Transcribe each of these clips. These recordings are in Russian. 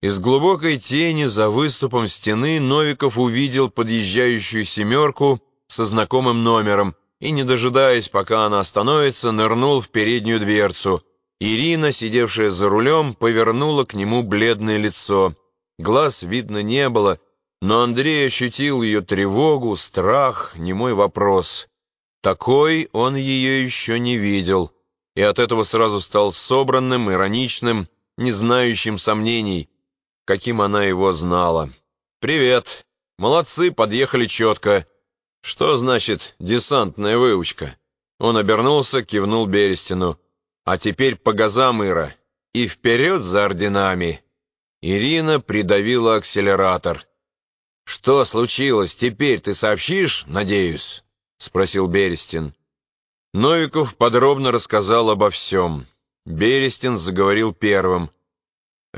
Из глубокой тени за выступом стены Новиков увидел подъезжающую «семерку» со знакомым номером и, не дожидаясь, пока она остановится, нырнул в переднюю дверцу. Ирина, сидевшая за рулем, повернула к нему бледное лицо. Глаз видно не было, но Андрей ощутил ее тревогу, страх, немой вопрос. Такой он ее еще не видел, и от этого сразу стал собранным, ироничным, не знающим сомнений — каким она его знала. «Привет! Молодцы, подъехали четко. Что значит десантная выучка?» Он обернулся, кивнул Берестину. «А теперь по газам, Ира, и вперед за орденами!» Ирина придавила акселератор. «Что случилось? Теперь ты сообщишь, надеюсь?» — спросил Берестин. Новиков подробно рассказал обо всем. Берестин заговорил первым —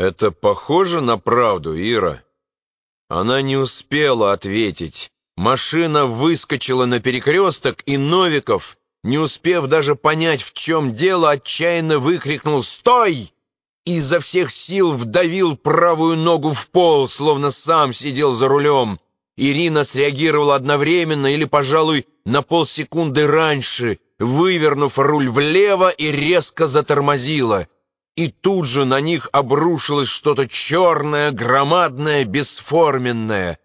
«Это похоже на правду, Ира?» Она не успела ответить. Машина выскочила на перекресток, и Новиков, не успев даже понять, в чем дело, отчаянно выкрикнул «Стой!» и изо всех сил вдавил правую ногу в пол, словно сам сидел за рулем. Ирина среагировала одновременно или, пожалуй, на полсекунды раньше, вывернув руль влево и резко затормозила — и тут же на них обрушилось что-то черное, громадное, бесформенное.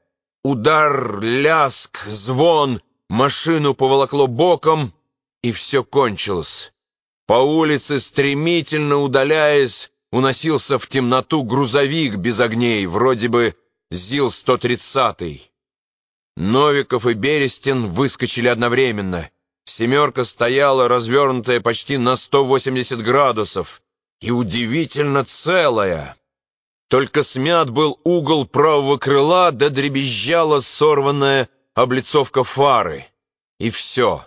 Удар, ляск, звон, машину поволокло боком, и все кончилось. По улице, стремительно удаляясь, уносился в темноту грузовик без огней, вроде бы ЗИЛ-130. Новиков и Берестин выскочили одновременно. «семерка» стояла, развернутая почти на 180 градусов, и удивительно целая. Только смят был угол правого крыла, да дребезжала сорванная облицовка фары. И все.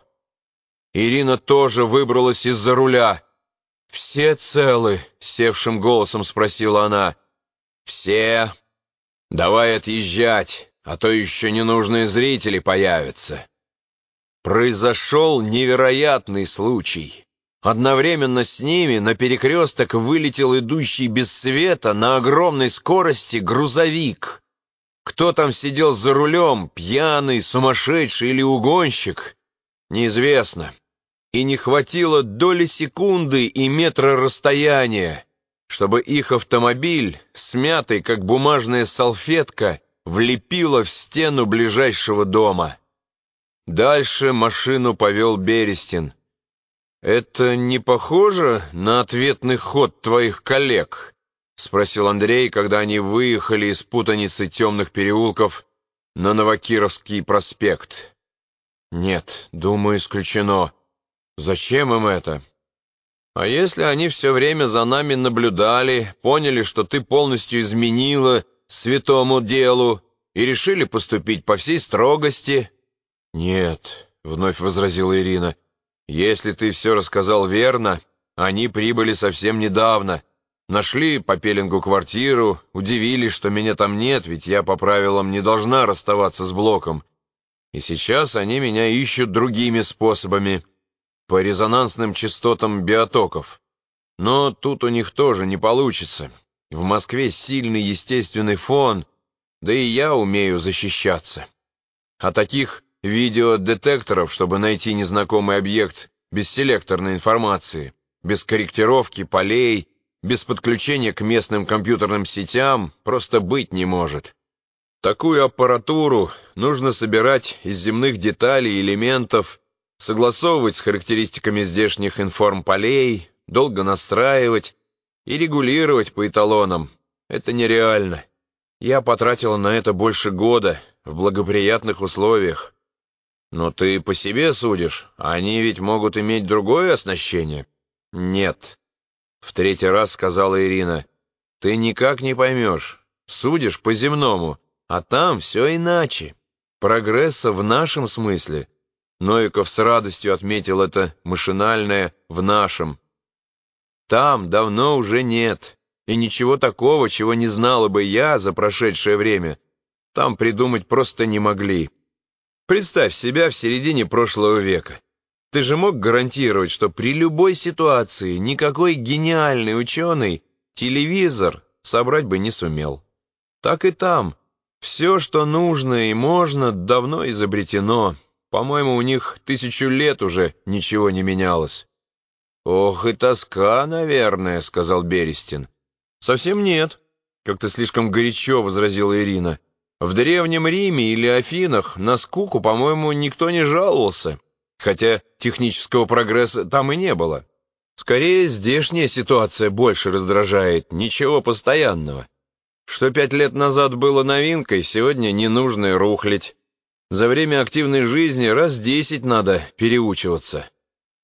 Ирина тоже выбралась из-за руля. «Все целы?» — севшим голосом спросила она. «Все. Давай отъезжать, а то еще ненужные зрители появятся». Произошел невероятный случай. Одновременно с ними на перекресток вылетел идущий без света на огромной скорости грузовик. Кто там сидел за рулем, пьяный, сумасшедший или угонщик, неизвестно. И не хватило доли секунды и метра расстояния, чтобы их автомобиль, смятый как бумажная салфетка, влепило в стену ближайшего дома. Дальше машину повел Берестин — «Это не похоже на ответный ход твоих коллег?» — спросил Андрей, когда они выехали из путаницы темных переулков на Новокировский проспект. «Нет, думаю, исключено. Зачем им это?» «А если они все время за нами наблюдали, поняли, что ты полностью изменила святому делу и решили поступить по всей строгости?» «Нет», — вновь возразила Ирина, — если ты все рассказал верно, они прибыли совсем недавно. Нашли по пеленгу квартиру, удивились, что меня там нет, ведь я по правилам не должна расставаться с блоком. И сейчас они меня ищут другими способами, по резонансным частотам биотоков. Но тут у них тоже не получится. В Москве сильный естественный фон, да и я умею защищаться. А таких видеодетекторов, чтобы найти незнакомый объект без селекторной информации, без корректировки полей, без подключения к местным компьютерным сетям, просто быть не может. Такую аппаратуру нужно собирать из земных деталей и элементов, согласовывать с характеристиками здешних информполей, долго настраивать и регулировать по эталонам. Это нереально. Я потратила на это больше года в благоприятных условиях. «Но ты по себе судишь, они ведь могут иметь другое оснащение». «Нет», — в третий раз сказала Ирина, — «ты никак не поймешь. Судишь по-земному, а там все иначе. Прогресса в нашем смысле». Новиков с радостью отметил это машинальное «в нашем». «Там давно уже нет, и ничего такого, чего не знала бы я за прошедшее время, там придумать просто не могли». Представь себя в середине прошлого века. Ты же мог гарантировать, что при любой ситуации никакой гениальный ученый, телевизор, собрать бы не сумел. Так и там. Все, что нужно и можно, давно изобретено. По-моему, у них тысячу лет уже ничего не менялось. «Ох и тоска, наверное», — сказал Берестин. «Совсем нет», — как-то слишком горячо возразила Ирина. «В Древнем Риме или Афинах на скуку, по-моему, никто не жаловался, хотя технического прогресса там и не было. Скорее, здешняя ситуация больше раздражает, ничего постоянного. Что пять лет назад было новинкой, сегодня ненужное рухлить. За время активной жизни раз десять надо переучиваться».